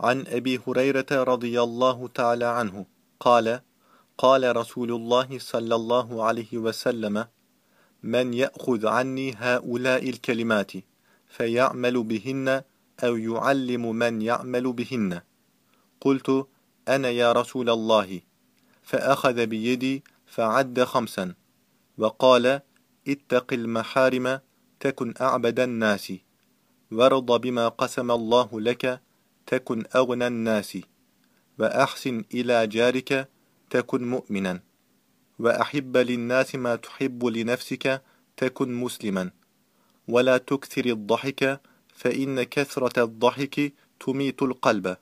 عن أبي هريرة رضي الله تعالى عنه قال قال رسول الله صلى الله عليه وسلم من يأخذ عني هؤلاء الكلمات فيعمل بهن أو يعلم من يعمل بهن قلت أنا يا رسول الله فأخذ بيدي فعد خمسا وقال اتق المحارم تكن أعبد الناس وارض بما قسم الله لك تكن أغنى الناس وأحسن إلى جارك تكن مؤمنا. وأحب للناس ما تحب لنفسك تكن مسلما. ولا تكثر الضحك فإن كثرة الضحك تميت القلب.